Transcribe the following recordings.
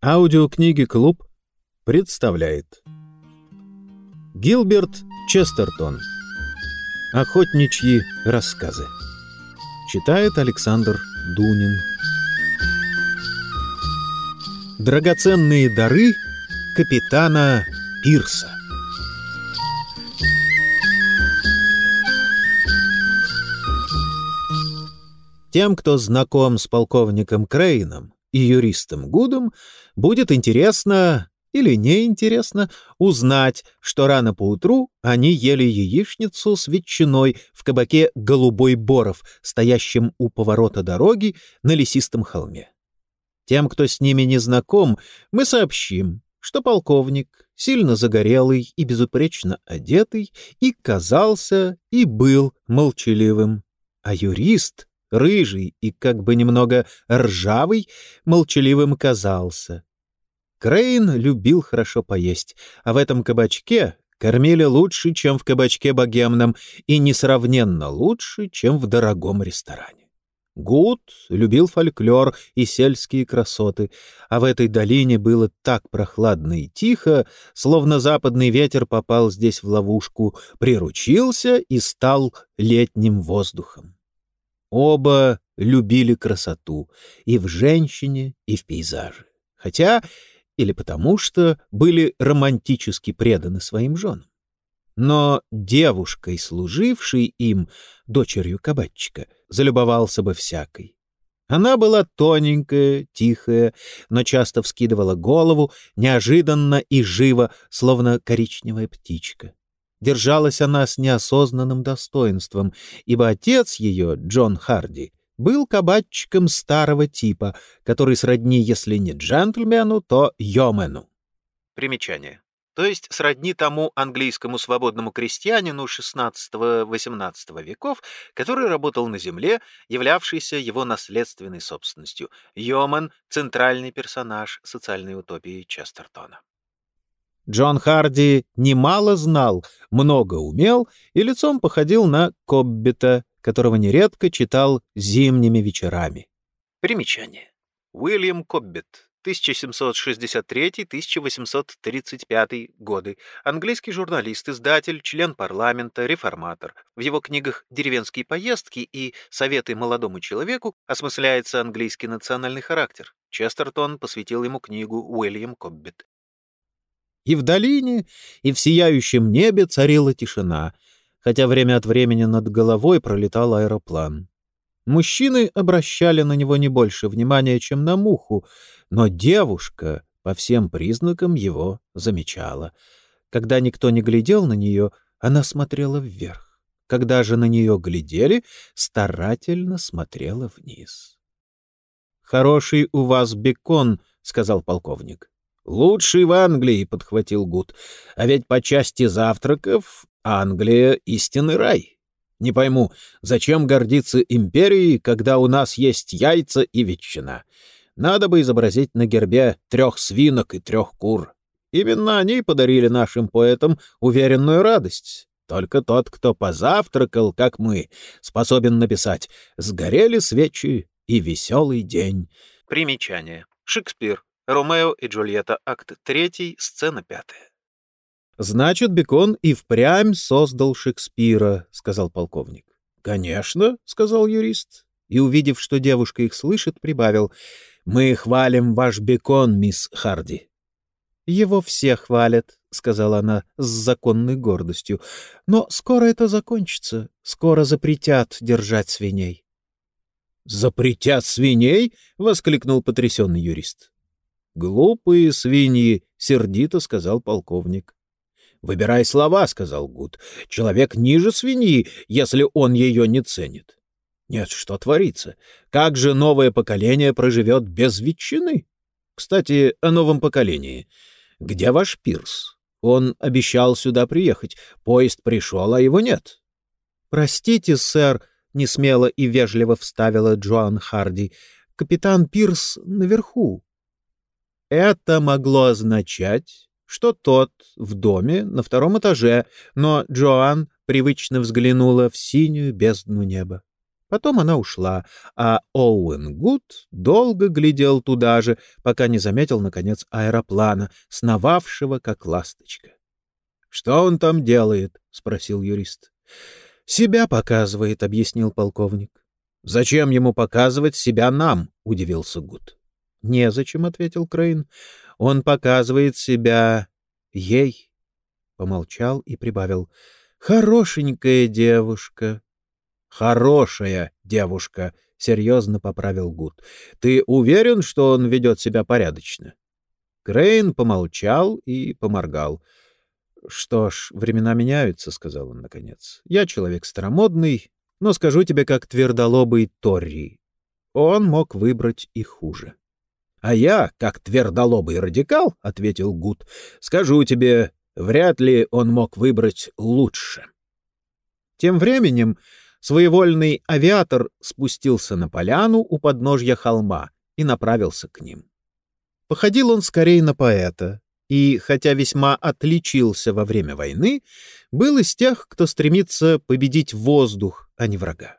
Аудиокниги «Клуб» представляет Гилберт Честертон. Охотничьи рассказы Читает Александр Дунин. Драгоценные дары капитана Пирса Тем, кто знаком с полковником Крейном, и юристом Гудом будет интересно или неинтересно узнать, что рано поутру они ели яичницу с ветчиной в кабаке «Голубой Боров», стоящем у поворота дороги на лесистом холме. Тем, кто с ними не знаком, мы сообщим, что полковник, сильно загорелый и безупречно одетый, и казался, и был молчаливым, а юрист рыжий и как бы немного ржавый, молчаливым казался. Крейн любил хорошо поесть, а в этом кабачке кормили лучше, чем в кабачке богемном, и несравненно лучше, чем в дорогом ресторане. Гуд любил фольклор и сельские красоты, а в этой долине было так прохладно и тихо, словно западный ветер попал здесь в ловушку, приручился и стал летним воздухом. Оба любили красоту и в женщине, и в пейзаже. Хотя, или потому что, были романтически преданы своим женам. Но девушкой, служившей им, дочерью кабачика, залюбовался бы всякой. Она была тоненькая, тихая, но часто вскидывала голову, неожиданно и живо, словно коричневая птичка. Держалась она с неосознанным достоинством, ибо отец ее, Джон Харди, был кабачиком старого типа, который сродни, если не джентльмену, то йомену. Примечание. То есть сродни тому английскому свободному крестьянину XVI-XVIII веков, который работал на земле, являвшийся его наследственной собственностью. Йомен — центральный персонаж социальной утопии Честертона. Джон Харди немало знал, много умел и лицом походил на Коббита, которого нередко читал зимними вечерами. Примечание. Уильям Коббит, 1763-1835 годы. Английский журналист, издатель, член парламента, реформатор. В его книгах «Деревенские поездки» и «Советы молодому человеку» осмысляется английский национальный характер. Честертон посвятил ему книгу «Уильям Коббит». И в долине, и в сияющем небе царила тишина, хотя время от времени над головой пролетал аэроплан. Мужчины обращали на него не больше внимания, чем на муху, но девушка по всем признакам его замечала. Когда никто не глядел на нее, она смотрела вверх. Когда же на нее глядели, старательно смотрела вниз. «Хороший у вас бекон», — сказал полковник. «Лучший в Англии», — подхватил Гуд. «А ведь по части завтраков Англия — истинный рай. Не пойму, зачем гордиться империей, когда у нас есть яйца и ветчина? Надо бы изобразить на гербе трех свинок и трех кур. Именно они подарили нашим поэтам уверенную радость. Только тот, кто позавтракал, как мы, способен написать «Сгорели свечи и веселый день». Примечание. Шекспир. Ромео и Джульетта, акт 3, сцена 5. «Значит, Бекон и впрямь создал Шекспира», — сказал полковник. «Конечно», — сказал юрист. И, увидев, что девушка их слышит, прибавил. «Мы хвалим ваш Бекон, мисс Харди». «Его все хвалят», — сказала она с законной гордостью. «Но скоро это закончится. Скоро запретят держать свиней». «Запретят свиней?» — воскликнул потрясенный юрист. «Глупые свиньи», — сердито сказал полковник. «Выбирай слова», — сказал Гуд. «Человек ниже свиньи, если он ее не ценит». «Нет, что творится? Как же новое поколение проживет без ветчины?» «Кстати, о новом поколении. Где ваш Пирс? Он обещал сюда приехать. Поезд пришел, а его нет». «Простите, сэр», — несмело и вежливо вставила Джоан Харди. «Капитан Пирс наверху». Это могло означать, что тот в доме на втором этаже, но Джоан привычно взглянула в синюю бездну неба. Потом она ушла, а Оуэн Гуд долго глядел туда же, пока не заметил, наконец, аэроплана, сновавшего, как ласточка. — Что он там делает? — спросил юрист. — Себя показывает, — объяснил полковник. — Зачем ему показывать себя нам? — удивился Гуд. — Незачем, — ответил Крейн. — Он показывает себя ей. Помолчал и прибавил. — Хорошенькая девушка. «Хорошая девушка», — серьезно поправил Гуд. «Ты уверен, что он ведет себя порядочно?» Крейн помолчал и поморгал. «Что ж, времена меняются», — сказал он наконец. «Я человек старомодный, но скажу тебе, как твердолобый Торри. Он мог выбрать и хуже». «А я, как твердолобый радикал», — ответил Гуд, — «скажу тебе, вряд ли он мог выбрать лучше». Тем временем своевольный авиатор спустился на поляну у подножья холма и направился к ним. Походил он скорее на поэта, и, хотя весьма отличился во время войны, был из тех, кто стремится победить воздух, а не врага.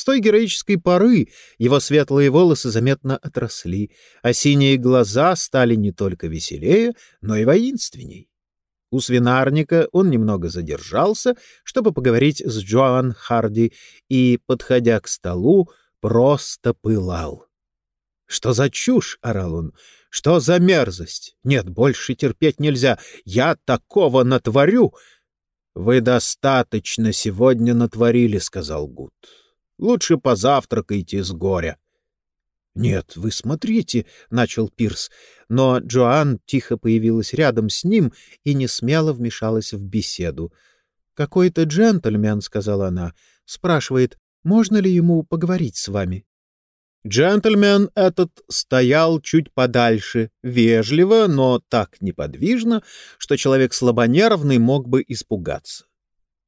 С той героической поры его светлые волосы заметно отросли, а синие глаза стали не только веселее, но и воинственней. У свинарника он немного задержался, чтобы поговорить с Джоан Харди, и, подходя к столу, просто пылал. «Что за чушь?» — орал он. «Что за мерзость? Нет, больше терпеть нельзя. Я такого натворю!» «Вы достаточно сегодня натворили», — сказал Гуд. «Лучше позавтракайте с горя». «Нет, вы смотрите», — начал Пирс, но Джоан тихо появилась рядом с ним и не смело вмешалась в беседу. «Какой-то джентльмен», — сказала она, — спрашивает, можно ли ему поговорить с вами. Джентльмен этот стоял чуть подальше, вежливо, но так неподвижно, что человек слабонервный мог бы испугаться.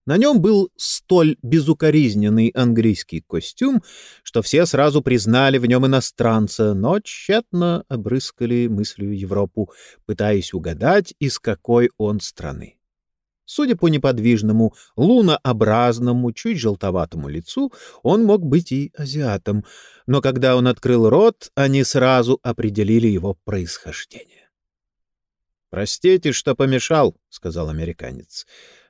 На нем был столь безукоризненный английский костюм, что все сразу признали в нем иностранца, но тщетно обрыскали мыслью Европу, пытаясь угадать, из какой он страны. Судя по неподвижному, лунообразному, чуть желтоватому лицу, он мог быть и азиатом, но когда он открыл рот, они сразу определили его происхождение. «Простите, что помешал», — сказал американец.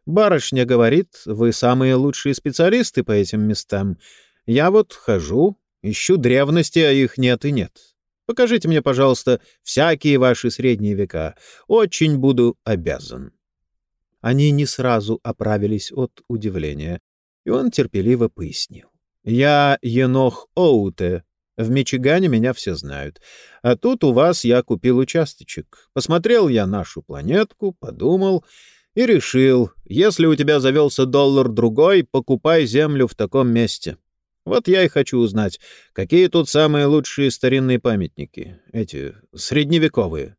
Барышня говорит, вы самые лучшие специалисты по этим местам. Я вот хожу, ищу древности, а их нет и нет. Покажите мне, пожалуйста, всякие ваши средние века. Очень буду обязан». Они не сразу оправились от удивления, и он терпеливо пояснил. «Я Енох Оуте. В Мичигане меня все знают. А тут у вас я купил участочек. Посмотрел я нашу планетку, подумал и решил, если у тебя завелся доллар-другой, покупай землю в таком месте. Вот я и хочу узнать, какие тут самые лучшие старинные памятники, эти средневековые.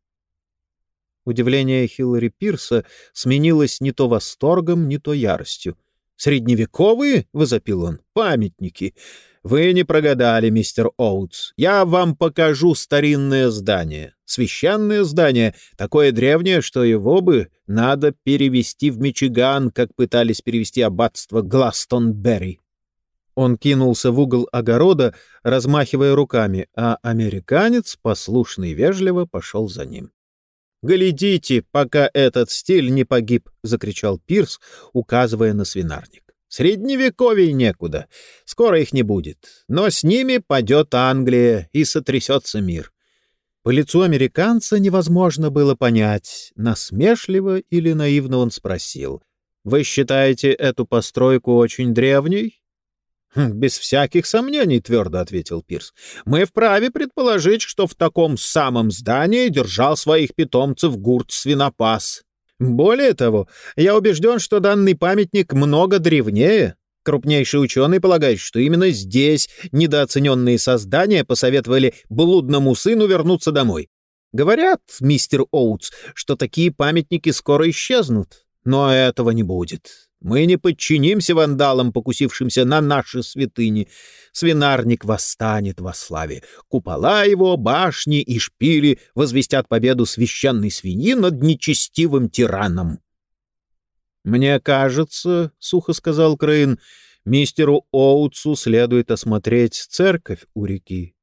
Удивление Хиллари Пирса сменилось не то восторгом, не то яростью. «Средневековые?» — возопил он. «Памятники! Вы не прогадали, мистер Оутс. Я вам покажу старинное здание. Священное здание, такое древнее, что его бы надо перевести в Мичиган, как пытались перевести аббатство Гластонберри. Он кинулся в угол огорода, размахивая руками, а американец, послушный и вежливо, пошел за ним. «Глядите, пока этот стиль не погиб!» — закричал Пирс, указывая на свинарник. Средневековей некуда. Скоро их не будет. Но с ними падет Англия и сотрясется мир. По лицу американца невозможно было понять, насмешливо или наивно он спросил. «Вы считаете эту постройку очень древней?» «Хм, «Без всяких сомнений», — твердо ответил Пирс. «Мы вправе предположить, что в таком самом здании держал своих питомцев гурт-свинопас. Более того, я убежден, что данный памятник много древнее. Крупнейшие ученые полагают, что именно здесь недооцененные создания посоветовали блудному сыну вернуться домой. Говорят, мистер Оутс, что такие памятники скоро исчезнут. Но этого не будет. Мы не подчинимся вандалам, покусившимся на наши святыни. Свинарник восстанет во славе. Купола его, башни и шпили возвестят победу священной свиньи над нечестивым тираном. — Мне кажется, — сухо сказал Крейн, — Мистеру Оутсу следует осмотреть церковь у реки.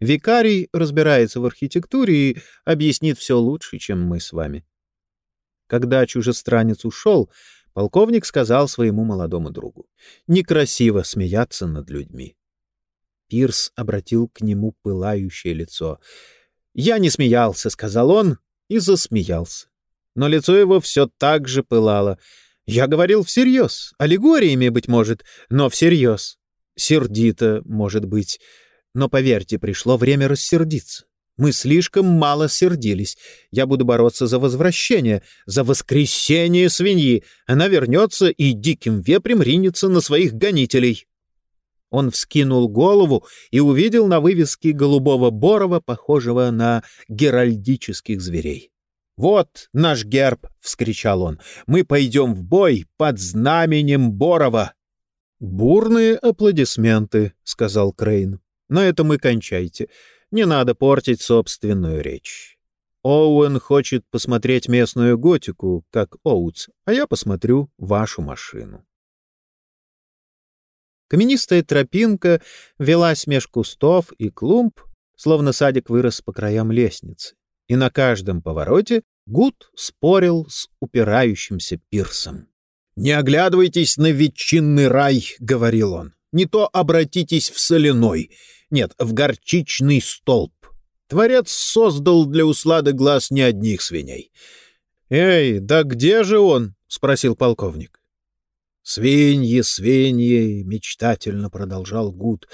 Викарий разбирается в архитектуре и объяснит все лучше, чем мы с вами. Когда чужестранец ушел, полковник сказал своему молодому другу. Некрасиво смеяться над людьми. Пирс обратил к нему пылающее лицо. «Я не смеялся», — сказал он, и засмеялся. Но лицо его все так же пылало — я говорил всерьез, аллегориями, быть может, но всерьез. Сердито, может быть. Но, поверьте, пришло время рассердиться. Мы слишком мало сердились. Я буду бороться за возвращение, за воскресение свиньи. Она вернется и диким вепрем ринется на своих гонителей. Он вскинул голову и увидел на вывеске голубого борова, похожего на геральдических зверей. «Вот наш герб!» — вскричал он. «Мы пойдем в бой под знаменем Борова!» «Бурные аплодисменты», — сказал Крейн. «На этом и кончайте. Не надо портить собственную речь. Оуэн хочет посмотреть местную готику, как Оутс, а я посмотрю вашу машину». Каменистая тропинка велась меж кустов и клумб, словно садик вырос по краям лестницы и на каждом повороте Гуд спорил с упирающимся пирсом. «Не оглядывайтесь на ветчинный рай», — говорил он. «Не то обратитесь в соляной, нет, в горчичный столб. Творец создал для услады глаз не одних свиней». «Эй, да где же он?» — спросил полковник. «Свиньи, свиньи!» — мечтательно продолжал Гуд.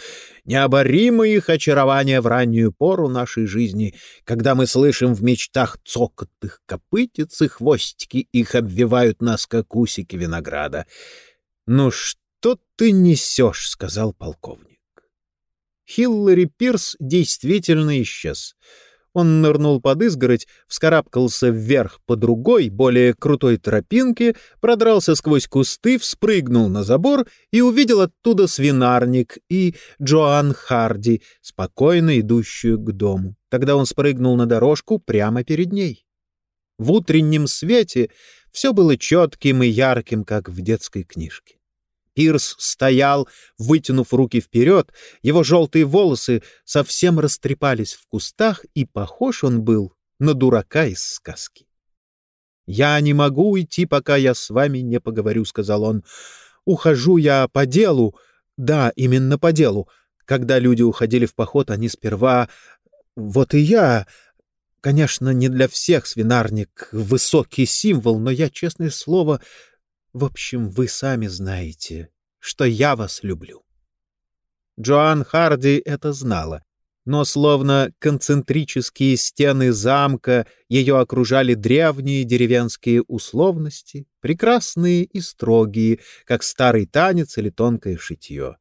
«Необоримые их очарования в раннюю пору нашей жизни, когда мы слышим в мечтах цокот их копытиц и хвостики их обвивают нас, как усики винограда». «Ну что ты несешь?» — сказал полковник. Хиллари Пирс действительно исчез. Он нырнул под изгородь, вскарабкался вверх по другой, более крутой тропинке, продрался сквозь кусты, вспрыгнул на забор и увидел оттуда свинарник и Джоан Харди, спокойно идущую к дому. Тогда он спрыгнул на дорожку прямо перед ней. В утреннем свете все было четким и ярким, как в детской книжке. Пирс стоял, вытянув руки вперед, его желтые волосы совсем растрепались в кустах, и похож он был на дурака из сказки. «Я не могу уйти, пока я с вами не поговорю», — сказал он. «Ухожу я по делу. Да, именно по делу. Когда люди уходили в поход, они сперва... Вот и я... Конечно, не для всех свинарник — высокий символ, но я, честное слово, в общем, вы сами знаете, что я вас люблю. Джоан Харди это знала, но словно концентрические стены замка ее окружали древние деревенские условности, прекрасные и строгие, как старый танец или тонкое шитье.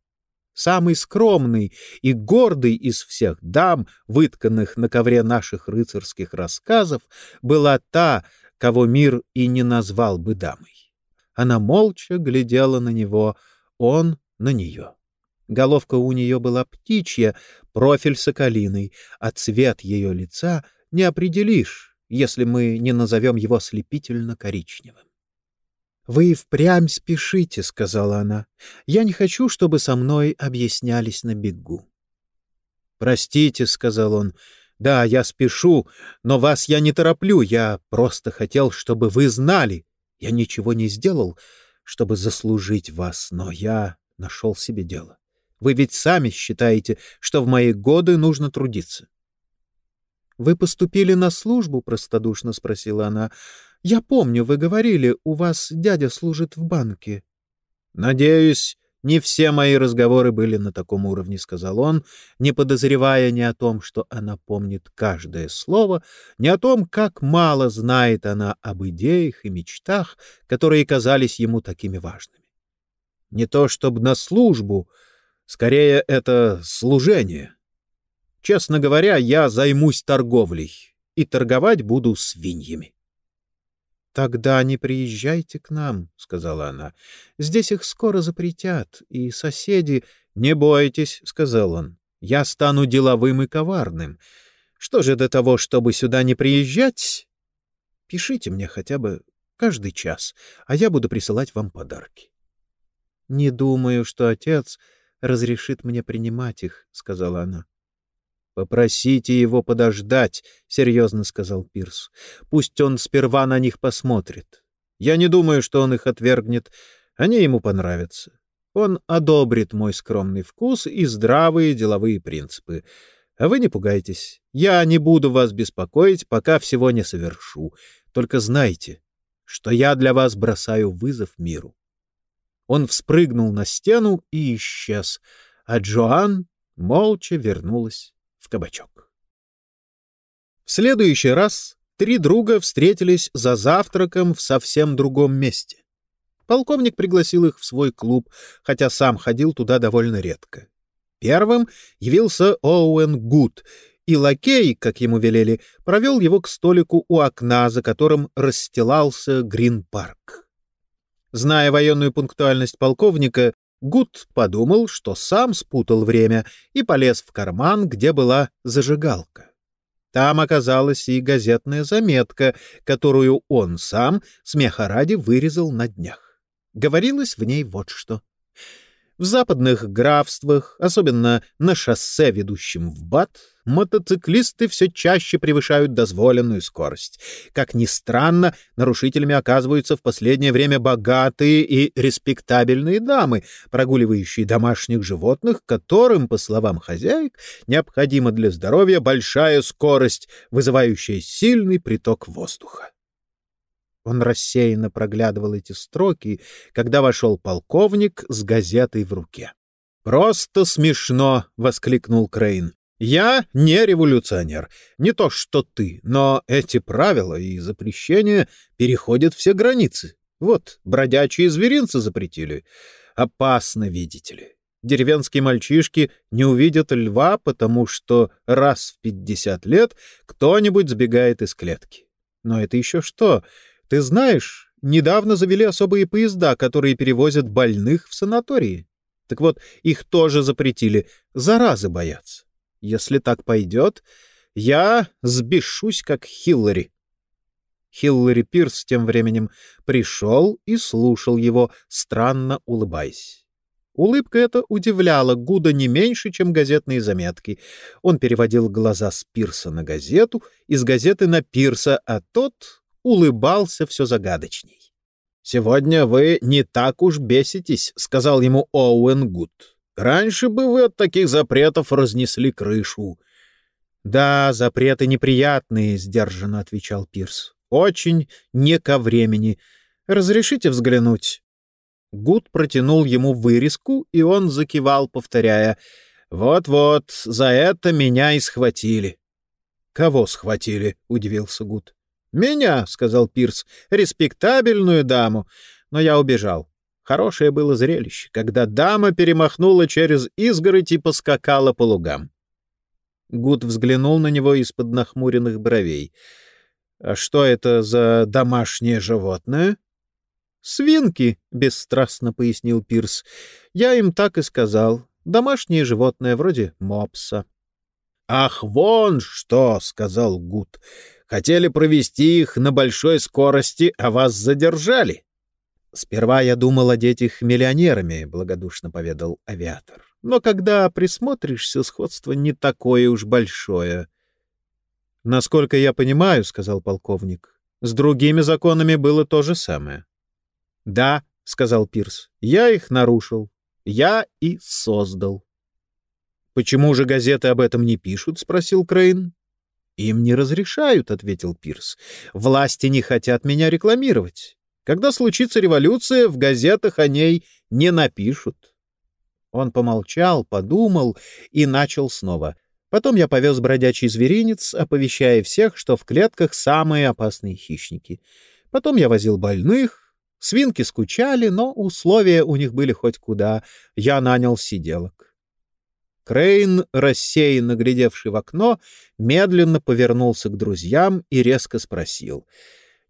Самый скромный и гордый из всех дам, вытканных на ковре наших рыцарских рассказов, была та, кого мир и не назвал бы дамой. Она молча глядела на него, он на нее. Головка у нее была птичья, профиль соколиный, а цвет ее лица не определишь, если мы не назовем его слепительно-коричневым. «Вы впрямь спешите», — сказала она. «Я не хочу, чтобы со мной объяснялись на бегу». «Простите», — сказал он. «Да, я спешу, но вас я не тороплю. Я просто хотел, чтобы вы знали. Я ничего не сделал, чтобы заслужить вас, но я нашел себе дело. Вы ведь сами считаете, что в мои годы нужно трудиться. — Вы поступили на службу? — простодушно спросила она. — Я помню, вы говорили, у вас дядя служит в банке. — Надеюсь, «Не все мои разговоры были на таком уровне», — сказал он, не подозревая ни о том, что она помнит каждое слово, ни о том, как мало знает она об идеях и мечтах, которые казались ему такими важными. Не то чтобы на службу, скорее это служение. Честно говоря, я займусь торговлей, и торговать буду свиньями. «Тогда не приезжайте к нам», — сказала она. «Здесь их скоро запретят, и соседи...» «Не бойтесь», — сказал он. «Я стану деловым и коварным. Что же до того, чтобы сюда не приезжать? Пишите мне хотя бы каждый час, а я буду присылать вам подарки». «Не думаю, что отец разрешит мне принимать их», — сказала она. «Попросите его подождать», — серьезно сказал Пирс. «Пусть он сперва на них посмотрит. Я не думаю, что он их отвергнет. Они ему понравятся. Он одобрит мой скромный вкус и здравые деловые принципы. А вы не пугайтесь. Я не буду вас беспокоить, пока всего не совершу. Только знайте, что я для вас бросаю вызов миру». Он вспрыгнул на стену и исчез, а Джоан молча вернулась кабачок. В следующий раз три друга встретились за завтраком в совсем другом месте. Полковник пригласил их в свой клуб, хотя сам ходил туда довольно редко. Первым явился Оуэн Гуд, и лакей, как ему велели, провел его к столику у окна, за которым расстилался Грин-парк. Зная военную пунктуальность полковника, Гуд подумал, что сам спутал время и полез в карман, где была зажигалка. Там оказалась и газетная заметка, которую он сам, смеха ради, вырезал на днях. Говорилось в ней вот что. В западных графствах, особенно на шоссе, ведущем в Бат, мотоциклисты все чаще превышают дозволенную скорость. Как ни странно, нарушителями оказываются в последнее время богатые и респектабельные дамы, прогуливающие домашних животных, которым, по словам хозяек, необходима для здоровья большая скорость, вызывающая сильный приток воздуха. Он рассеянно проглядывал эти строки, когда вошел полковник с газетой в руке. «Просто смешно!» — воскликнул Крейн. «Я не революционер, не то что ты, но эти правила и запрещения переходят все границы. Вот, бродячие зверинцы запретили. Опасно, видите ли. Деревенские мальчишки не увидят льва, потому что раз в пятьдесят лет кто-нибудь сбегает из клетки. Но это еще что? Ты знаешь, недавно завели особые поезда, которые перевозят больных в санатории. Так вот, их тоже запретили. Заразы боятся. Если так пойдет, я сбешусь, как Хиллари. Хиллари Пирс тем временем пришел и слушал его, странно улыбаясь. Улыбка эта удивляла Гуда не меньше, чем газетные заметки. Он переводил глаза с Пирса на газету, из газеты на Пирса, а тот улыбался все загадочней. «Сегодня вы не так уж беситесь», — сказал ему Оуэн Гуд. «Раньше бы вы от таких запретов разнесли крышу». «Да, запреты неприятные», — сдержанно отвечал Пирс. «Очень не ко времени. Разрешите взглянуть?» Гуд протянул ему вырезку, и он закивал, повторяя. «Вот-вот, за это меня и схватили». «Кого схватили?» — удивился Гуд. «Меня», — сказал Пирс, — «респектабельную даму». Но я убежал. Хорошее было зрелище, когда дама перемахнула через изгородь и поскакала по лугам. Гуд взглянул на него из-под нахмуренных бровей. «А что это за домашнее животное?» «Свинки», — бесстрастно пояснил Пирс. «Я им так и сказал. Домашнее животное, вроде мопса». «Ах, вон что!» — сказал Гуд. Хотели провести их на большой скорости, а вас задержали. Сперва я думал одеть их миллионерами, благодушно поведал авиатор. Но когда присмотришься, сходство не такое уж большое. Насколько я понимаю, сказал полковник, с другими законами было то же самое. Да, сказал Пирс, я их нарушил. Я и создал. Почему же газеты об этом не пишут? спросил Крейн. «Им не разрешают», — ответил Пирс. «Власти не хотят меня рекламировать. Когда случится революция, в газетах о ней не напишут». Он помолчал, подумал и начал снова. Потом я повез бродячий зверинец, оповещая всех, что в клетках самые опасные хищники. Потом я возил больных. Свинки скучали, но условия у них были хоть куда. Я нанял сиделок. Крейн, рассеянно глядевший в окно, медленно повернулся к друзьям и резко спросил.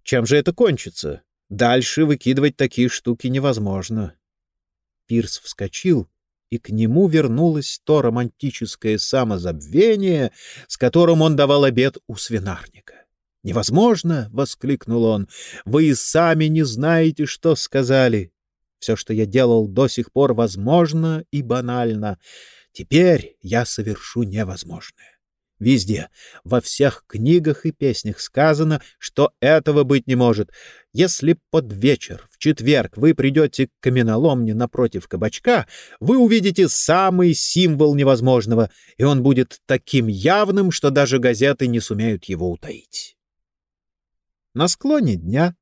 «Чем же это кончится? Дальше выкидывать такие штуки невозможно». Пирс вскочил, и к нему вернулось то романтическое самозабвение, с которым он давал обед у свинарника. «Невозможно!» — воскликнул он. «Вы и сами не знаете, что сказали. Все, что я делал до сих пор, возможно и банально. Теперь я совершу невозможное. Везде, во всех книгах и песнях сказано, что этого быть не может. Если под вечер, в четверг, вы придете к каменоломне напротив кабачка, вы увидите самый символ невозможного, и он будет таким явным, что даже газеты не сумеют его утаить. На склоне дня,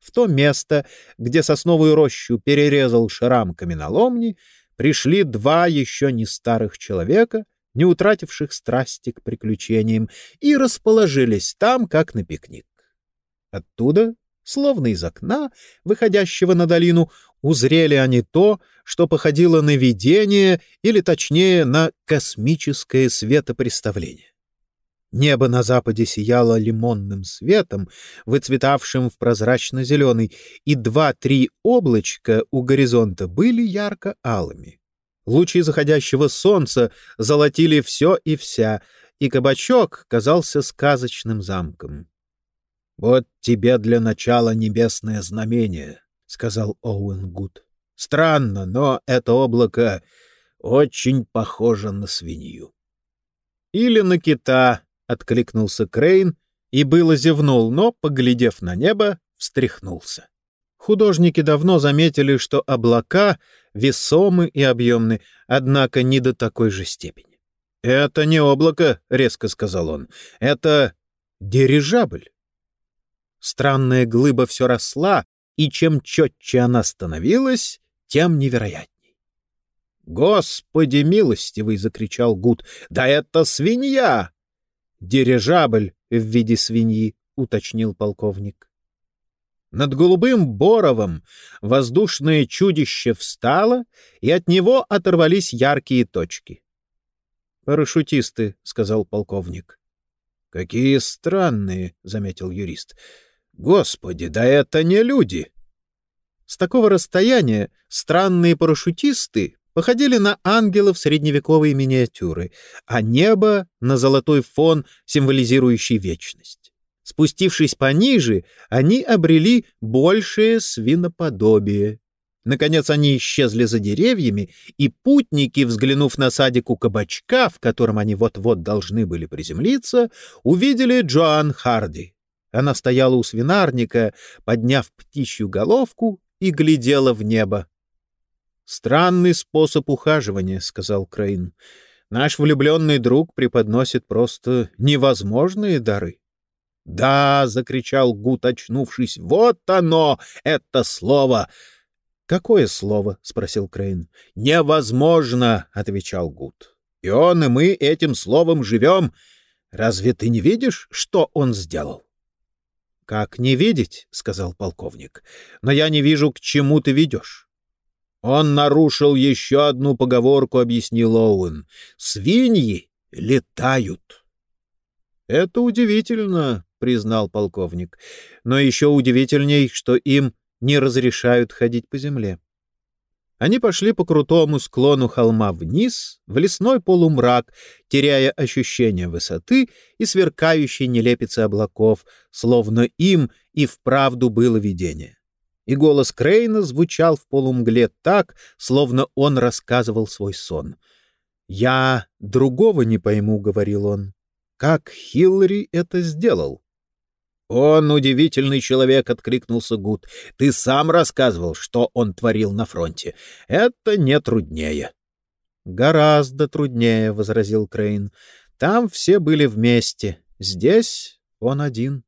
в то место, где сосновую рощу перерезал шрам каменоломни, пришли два еще не старых человека — не утративших страсти к приключениям, и расположились там, как на пикник. Оттуда, словно из окна, выходящего на долину, узрели они то, что походило на видение, или точнее на космическое светопреставление. Небо на западе сияло лимонным светом, выцветавшим в прозрачно-зеленый, и два-три облачка у горизонта были ярко-алыми. Лучи заходящего солнца золотили все и вся, и кабачок казался сказочным замком. — Вот тебе для начала небесное знамение, — сказал Оуэн Гуд. — Странно, но это облако очень похоже на свинью. — Или на кита, — откликнулся Крейн, и было зевнул, но, поглядев на небо, встряхнулся. Художники давно заметили, что облака весомы и объемны, однако не до такой же степени. «Это не облако», — резко сказал он, — «это дирижабль». Странная глыба все росла, и чем четче она становилась, тем невероятней. «Господи милостивый!» — закричал Гуд. «Да это свинья!» «Дирижабль в виде свиньи», — уточнил полковник. Над голубым боровом воздушное чудище встало, и от него оторвались яркие точки. «Парашютисты», — сказал полковник. «Какие странные», — заметил юрист. «Господи, да это не люди!» С такого расстояния странные парашютисты походили на ангелов средневековой миниатюры, а небо — на золотой фон, символизирующий вечность. Спустившись пониже, они обрели большее свиноподобие. Наконец они исчезли за деревьями, и путники, взглянув на садик у кабачка, в котором они вот-вот должны были приземлиться, увидели Джоан Харди. Она стояла у свинарника, подняв птичью головку и глядела в небо. «Странный способ ухаживания», — сказал Крейн. «Наш влюбленный друг преподносит просто невозможные дары». «Да!» — закричал Гут, очнувшись. «Вот оно! Это слово!» «Какое слово?» — спросил Крейн. «Невозможно!» — отвечал Гут. «И он, и мы этим словом живем. Разве ты не видишь, что он сделал?» «Как не видеть?» — сказал полковник. «Но я не вижу, к чему ты ведешь». «Он нарушил еще одну поговорку», — объяснил Оуэн. «Свиньи летают». «Это удивительно», признал полковник. Но еще удивительней, что им не разрешают ходить по земле. Они пошли по крутому склону холма вниз, в лесной полумрак, теряя ощущение высоты и сверкающей нелепицы облаков, словно им и вправду было видение. И голос Крейна звучал в полумгле так, словно он рассказывал свой сон. «Я другого не пойму», — говорил он. «Как Хиллари это сделал?» «Он удивительный человек», — откликнулся Гуд. «Ты сам рассказывал, что он творил на фронте. Это не труднее». «Гораздо труднее», — возразил Крейн. «Там все были вместе. Здесь он один».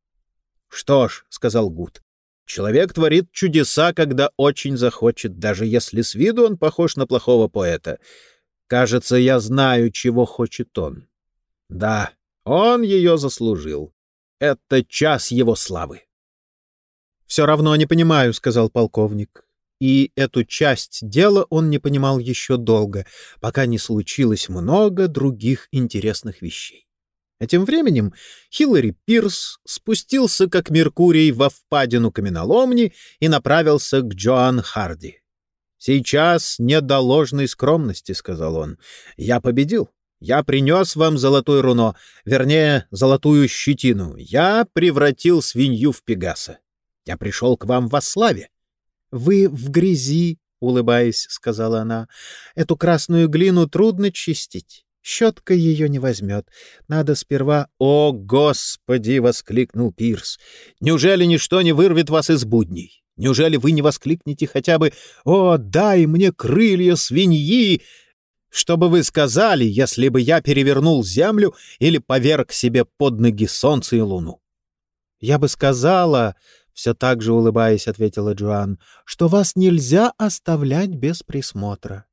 «Что ж», — сказал Гуд, — «человек творит чудеса, когда очень захочет, даже если с виду он похож на плохого поэта. Кажется, я знаю, чего хочет он». «Да, он ее заслужил. Это час его славы. «Все равно не понимаю», — сказал полковник. И эту часть дела он не понимал еще долго, пока не случилось много других интересных вещей. А тем временем Хиллари Пирс спустился, как Меркурий, во впадину каменоломни и направился к Джоан Харди. «Сейчас не до ложной скромности», — сказал он. «Я победил. Я принес вам золотое руно, вернее, золотую щетину. Я превратил свинью в пегаса. Я пришел к вам во славе. Вы в грязи, — улыбаясь, сказала она. «Эту красную глину трудно чистить. Щетка ее не возьмет. Надо сперва... — О, Господи! — воскликнул Пирс. — Неужели ничто не вырвет вас из будней? Неужели вы не воскликнете хотя бы «О, дай мне крылья свиньи!» Чтобы вы сказали, если бы я перевернул землю или поверг себе под ноги солнце и луну. Я бы сказала, все так же улыбаясь, ответила Джоан, что вас нельзя оставлять без присмотра.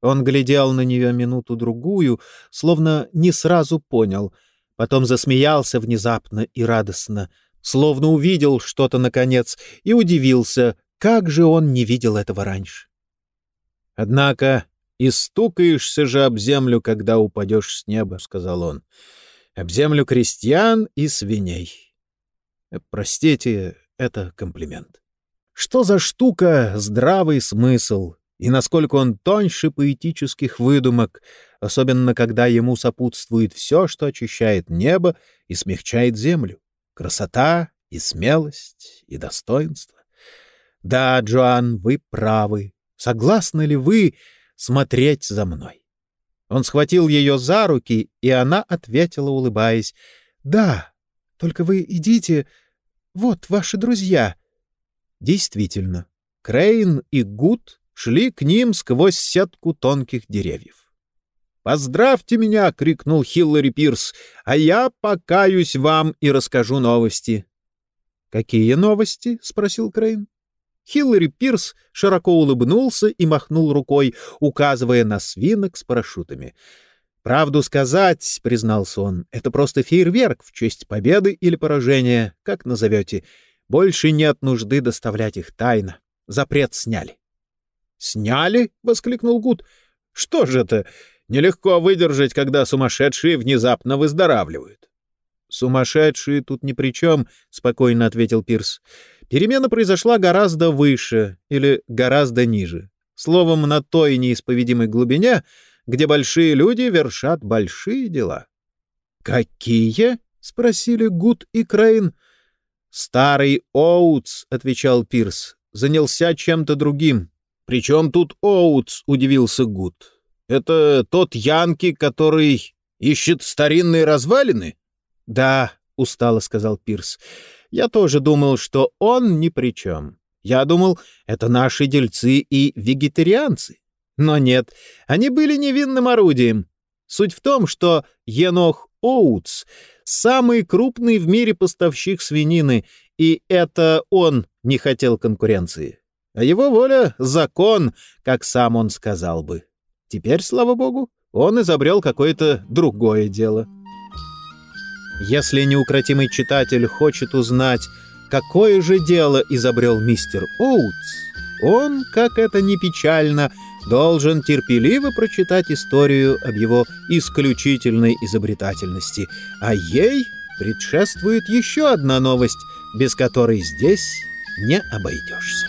Он глядел на нее минуту-другую, словно не сразу понял, потом засмеялся внезапно и радостно, словно увидел что-то наконец, и удивился, как же он не видел этого раньше. «Однако и стукаешься же об землю, когда упадешь с неба», — сказал он, — «об землю крестьян и свиней». Простите, это комплимент. Что за штука здравый смысл, и насколько он тоньше поэтических выдумок, особенно когда ему сопутствует все, что очищает небо и смягчает землю. Красота и смелость и достоинство. Да, Джоан, вы правы. Согласны ли вы смотреть за мной? Он схватил ее за руки, и она ответила, улыбаясь, «Да, только вы идите, вот ваши друзья». Действительно, Крейн и Гуд шли к ним сквозь сетку тонких деревьев. «Поздравьте меня!» — крикнул Хиллари Пирс. «А я покаюсь вам и расскажу новости». «Какие новости?» — спросил Крейн. Хиллари Пирс широко улыбнулся и махнул рукой, указывая на свинок с парашютами. «Правду сказать, — признался он, — это просто фейерверк в честь победы или поражения, как назовете. Больше нет нужды доставлять их тайно. Запрет сняли. «Сняли?» — воскликнул Гуд. «Что же это? Нелегко выдержать, когда сумасшедшие внезапно выздоравливают». «Сумасшедшие тут ни при чем», — спокойно ответил Пирс. «Перемена произошла гораздо выше или гораздо ниже. Словом, на той неисповедимой глубине, где большие люди вершат большие дела». «Какие?» — спросили Гуд и Крейн. «Старый Оутс», — отвечал Пирс, — «занялся чем-то другим. «Причем тут Оутс?» — удивился Гуд. «Это тот Янки, который ищет старинные развалины?» «Да», — устало сказал Пирс. «Я тоже думал, что он ни при чем. Я думал, это наши дельцы и вегетарианцы. Но нет, они были невинным орудием. Суть в том, что Енох Оутс — самый крупный в мире поставщик свинины, и это он не хотел конкуренции. А его воля — закон, как сам он сказал бы. Теперь, слава богу, он изобрел какое-то другое дело. Если неукротимый читатель хочет узнать, какое же дело изобрел мистер Оутс, он, как это ни печально, должен терпеливо прочитать историю об его исключительной изобретательности, а ей предшествует еще одна новость, без которой здесь не обойдешься.